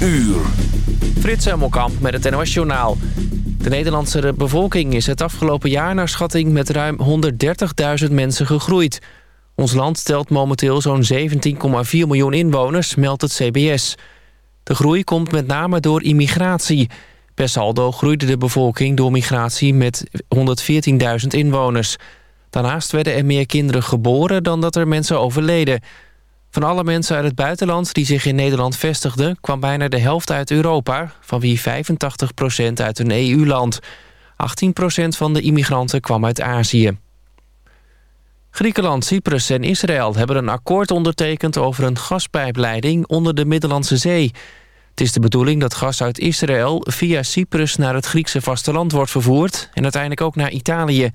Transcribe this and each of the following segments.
uur. Frits Hemelkamp met het NOS Journaal. De Nederlandse bevolking is het afgelopen jaar naar schatting met ruim 130.000 mensen gegroeid. Ons land telt momenteel zo'n 17,4 miljoen inwoners, meldt het CBS. De groei komt met name door immigratie. Per saldo groeide de bevolking door migratie met 114.000 inwoners. Daarnaast werden er meer kinderen geboren dan dat er mensen overleden. Van alle mensen uit het buitenland die zich in Nederland vestigden... kwam bijna de helft uit Europa, van wie 85% uit een EU-land. 18% van de immigranten kwam uit Azië. Griekenland, Cyprus en Israël hebben een akkoord ondertekend... over een gaspijpleiding onder de Middellandse Zee. Het is de bedoeling dat gas uit Israël via Cyprus... naar het Griekse vasteland wordt vervoerd... en uiteindelijk ook naar Italië.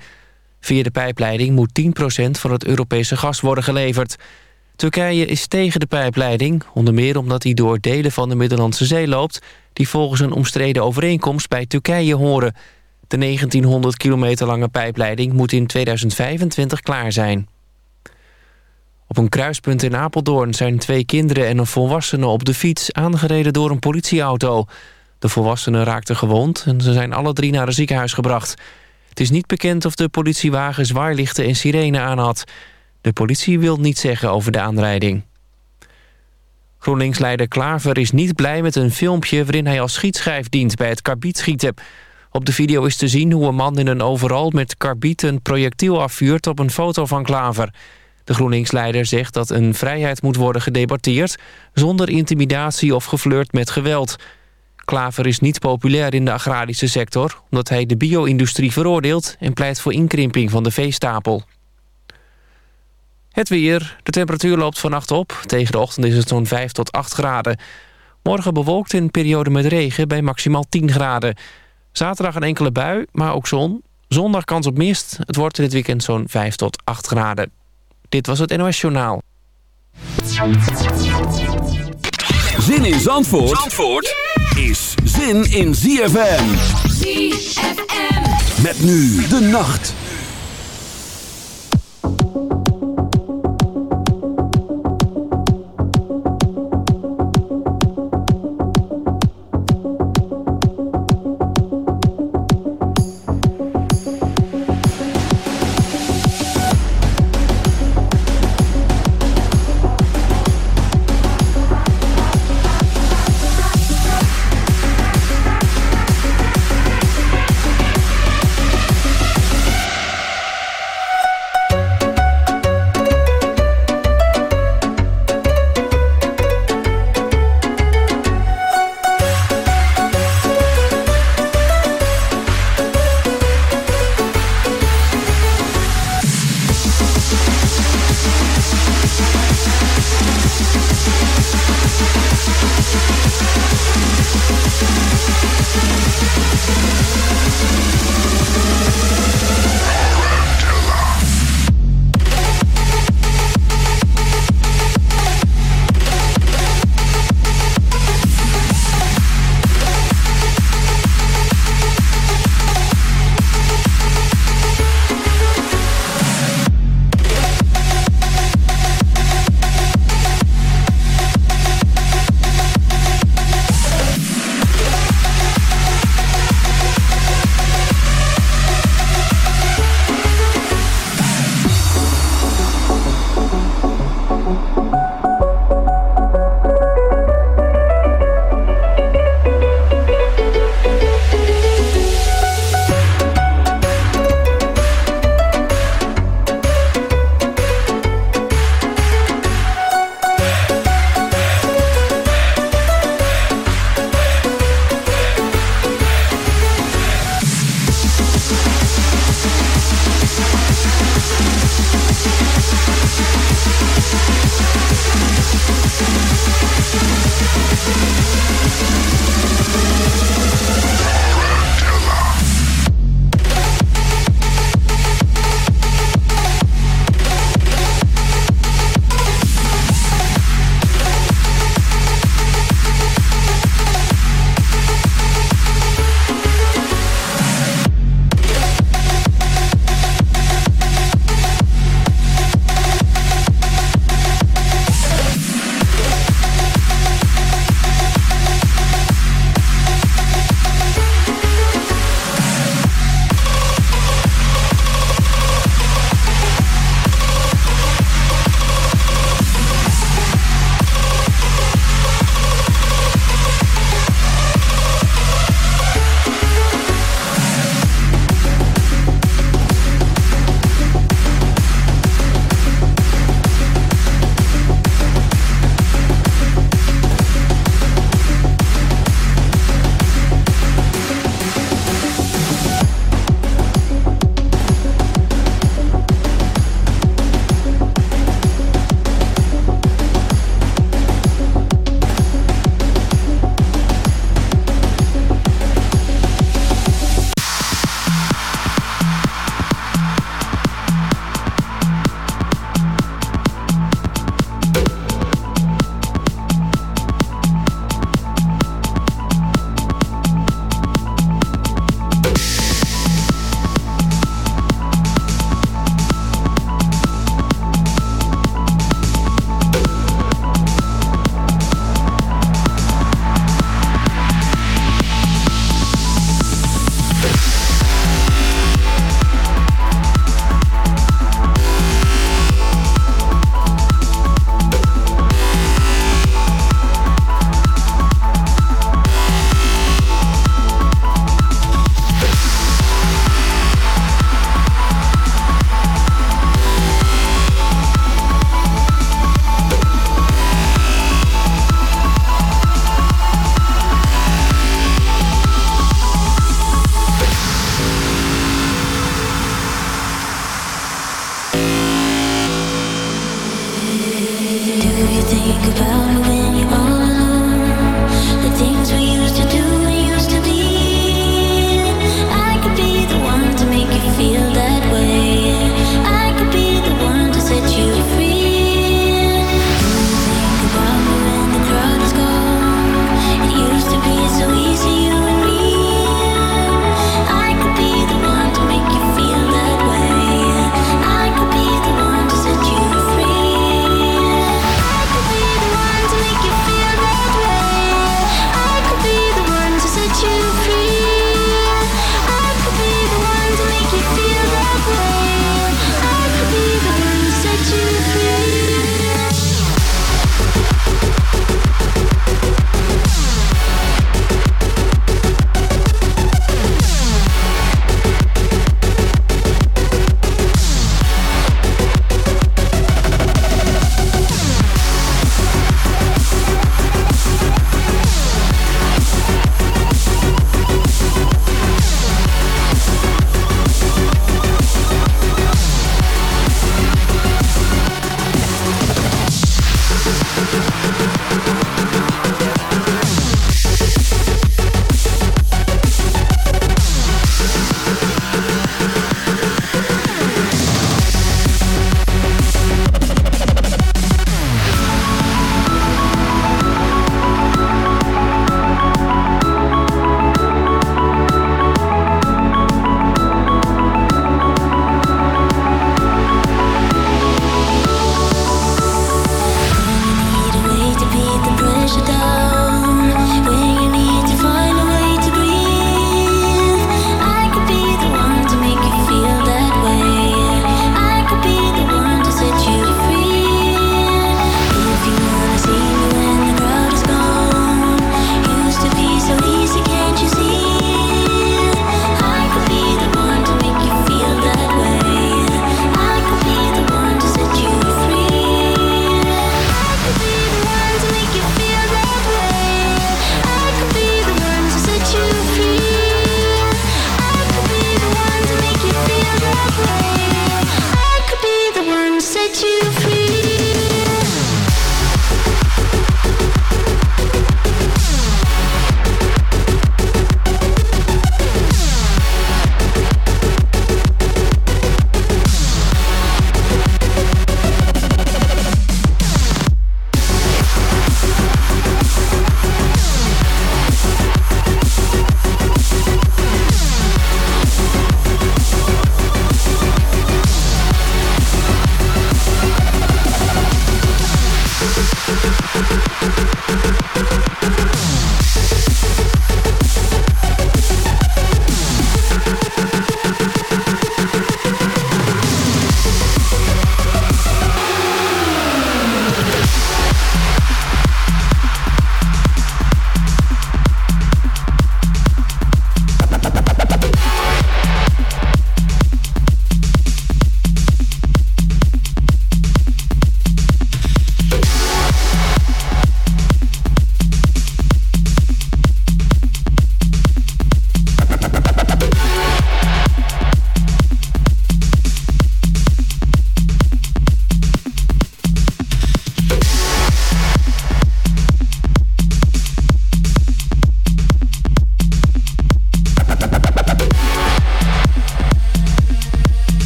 Via de pijpleiding moet 10% van het Europese gas worden geleverd... Turkije is tegen de pijpleiding, onder meer omdat hij door delen van de Middellandse Zee loopt... die volgens een omstreden overeenkomst bij Turkije horen. De 1900 kilometer lange pijpleiding moet in 2025 klaar zijn. Op een kruispunt in Apeldoorn zijn twee kinderen en een volwassene op de fiets aangereden door een politieauto. De volwassenen raakten gewond en ze zijn alle drie naar een ziekenhuis gebracht. Het is niet bekend of de politiewagen zwaarlichten en sirene aan had... De politie wil niet zeggen over de aanrijding. GroenLinks-leider Klaver is niet blij met een filmpje... waarin hij als schietschijf dient bij het karbietschieten. Op de video is te zien hoe een man in een overal met karbiet... een projectiel afvuurt op een foto van Klaver. De GroenLinks-leider zegt dat een vrijheid moet worden gedebatteerd... zonder intimidatie of geflirt met geweld. Klaver is niet populair in de agrarische sector... omdat hij de bio-industrie veroordeelt... en pleit voor inkrimping van de veestapel. Het weer. De temperatuur loopt vannacht op. Tegen de ochtend is het zo'n 5 tot 8 graden. Morgen bewolkt in een periode met regen bij maximaal 10 graden. Zaterdag een enkele bui, maar ook zon. Zondag kans op mist. Het wordt dit weekend zo'n 5 tot 8 graden. Dit was het NOS Journaal. Zin in Zandvoort, Zandvoort is zin in ZFM. ZFM. Met nu de nacht.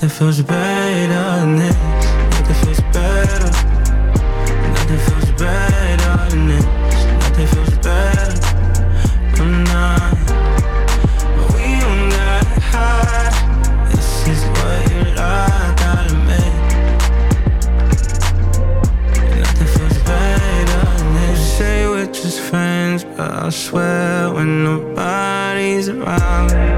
Nothing feels better than this. Nothing feels better. Nothing feels better than this. Nothing feels better. I'm not. But we don't gotta hide. This is what you like, gotta make. Nothing feels better than this. Say we're just friends, but I swear when nobody's around.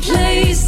place.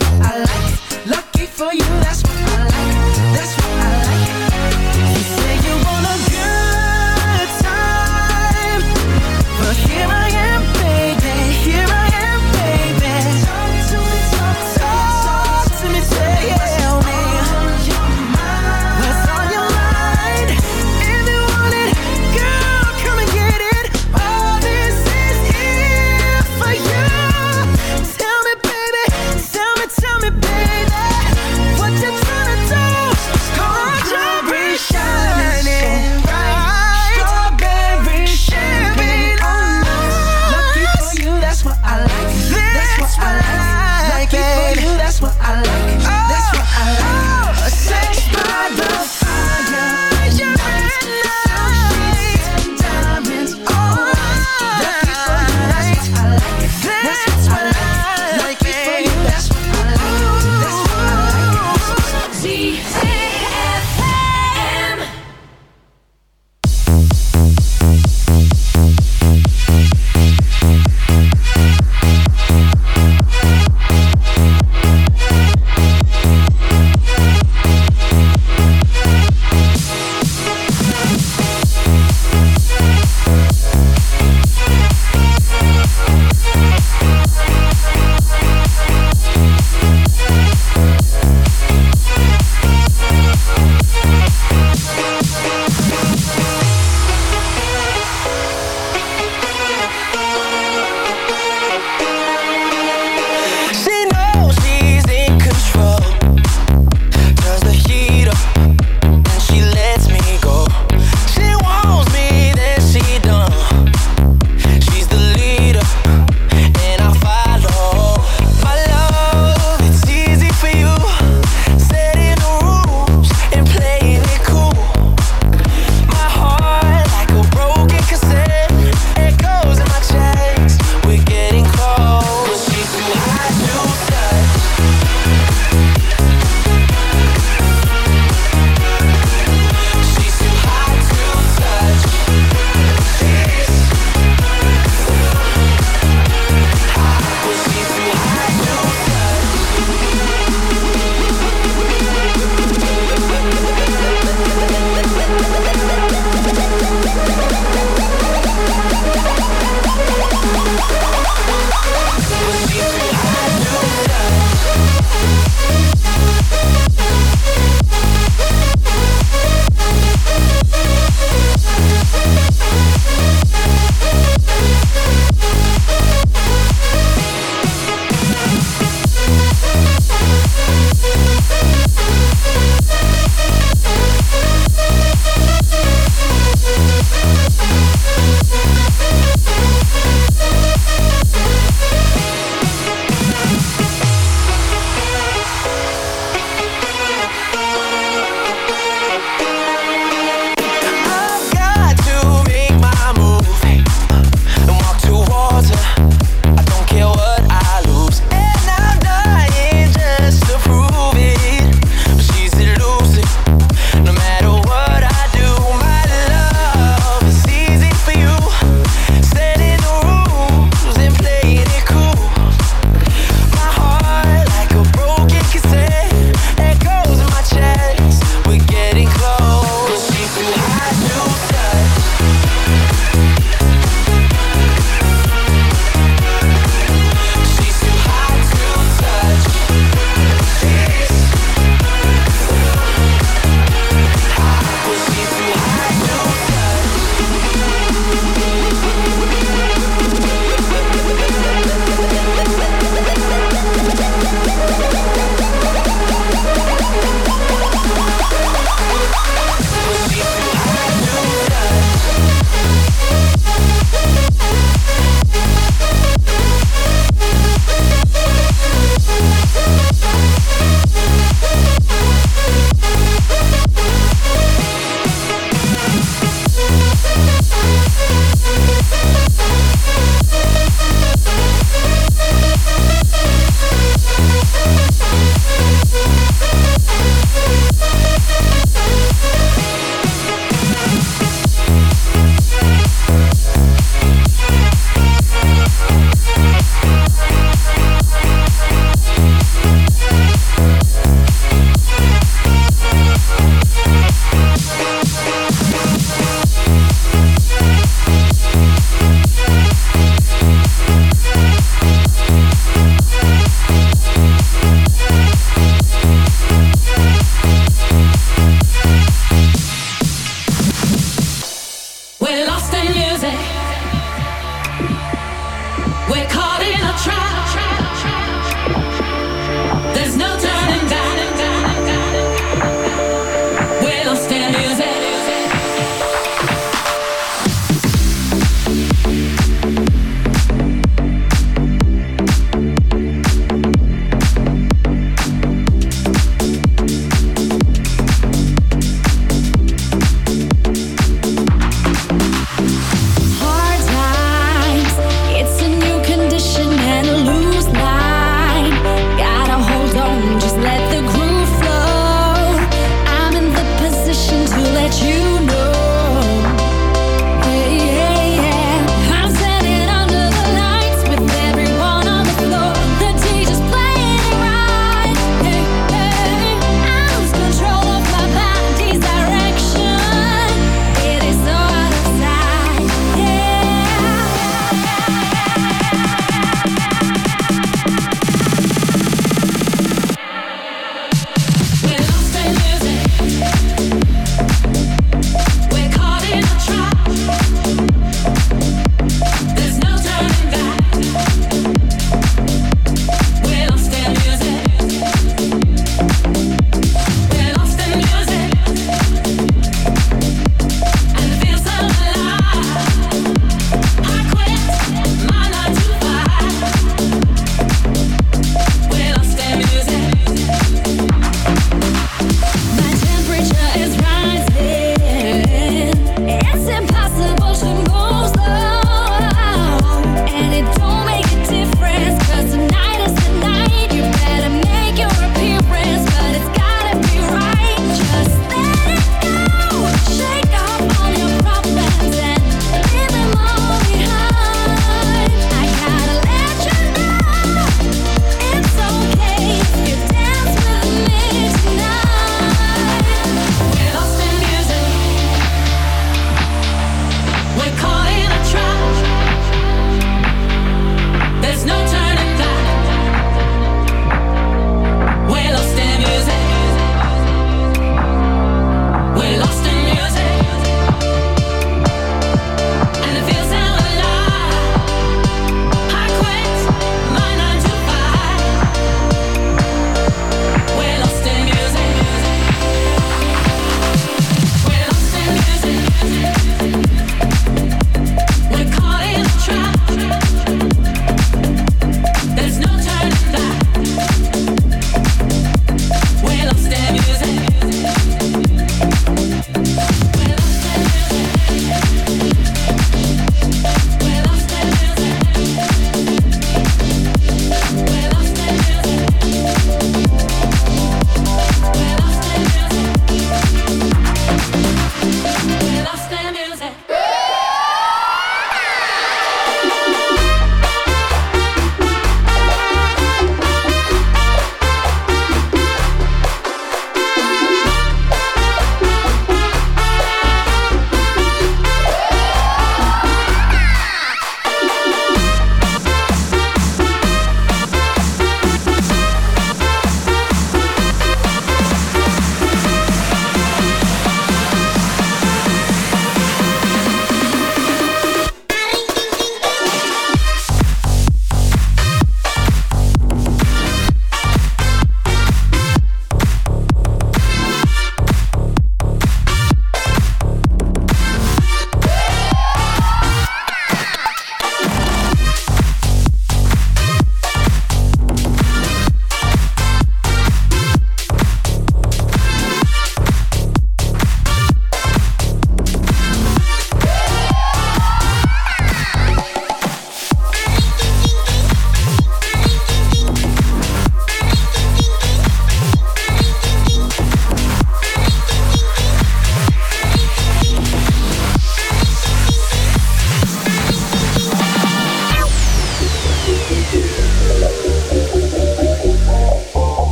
I like. Lucky for you,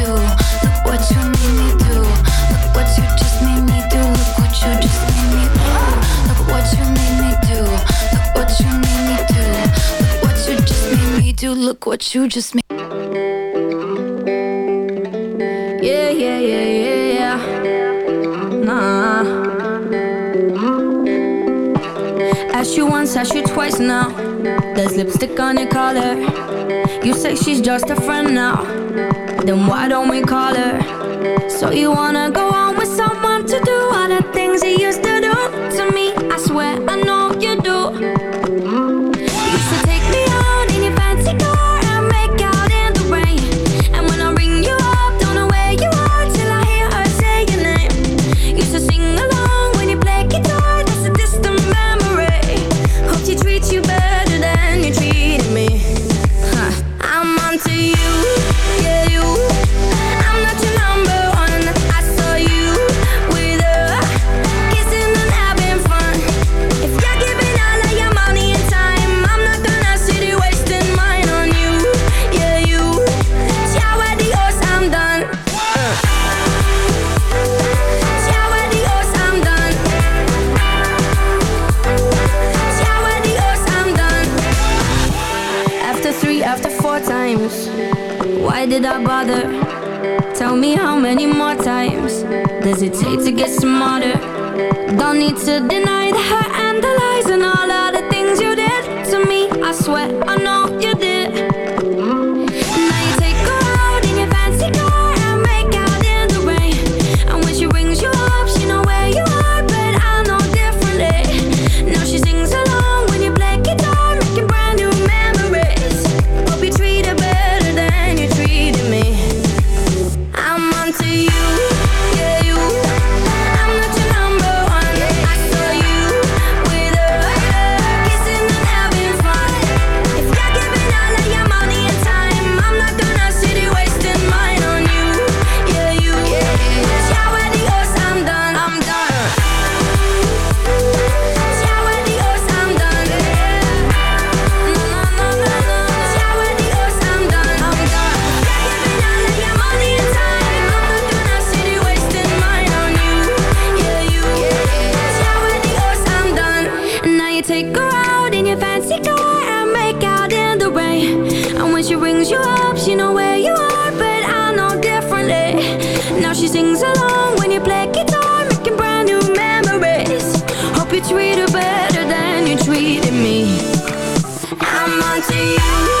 What you just made. Yeah, yeah, yeah, yeah, yeah. Nah. Asked you once, asked you twice now. There's lipstick on your collar. You say she's just a friend now. Then why don't we call her? So you wanna go on with someone to do all the things you used to do to you, to you.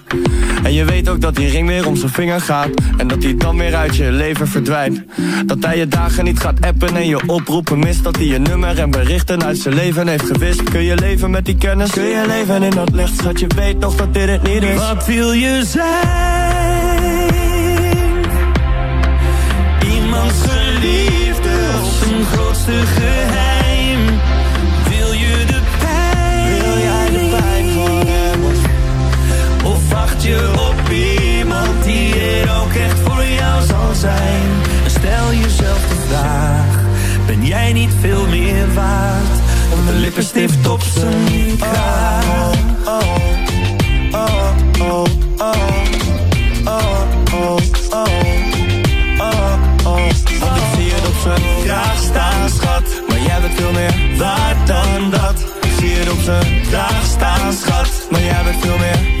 En je weet ook dat die ring weer om zijn vinger gaat En dat hij dan weer uit je leven verdwijnt Dat hij je dagen niet gaat appen en je oproepen mist Dat hij je nummer en berichten uit zijn leven heeft gewist Kun je leven met die kennis? Kun je leven in dat licht? Schat, je weet nog dat dit het niet is Wat wil je zijn? Iemands geliefde of zijn grootste geheim? stel jezelf de vraag, ben jij niet veel meer waard? Dan de lippenstift op zijn kraag. Oh, oh, oh, oh, oh, oh, oh, zie op zijn kraag staan, schat. Maar jij bent veel meer waard dan dat. Vier op zijn kraag staan, schat. Maar jij bent veel meer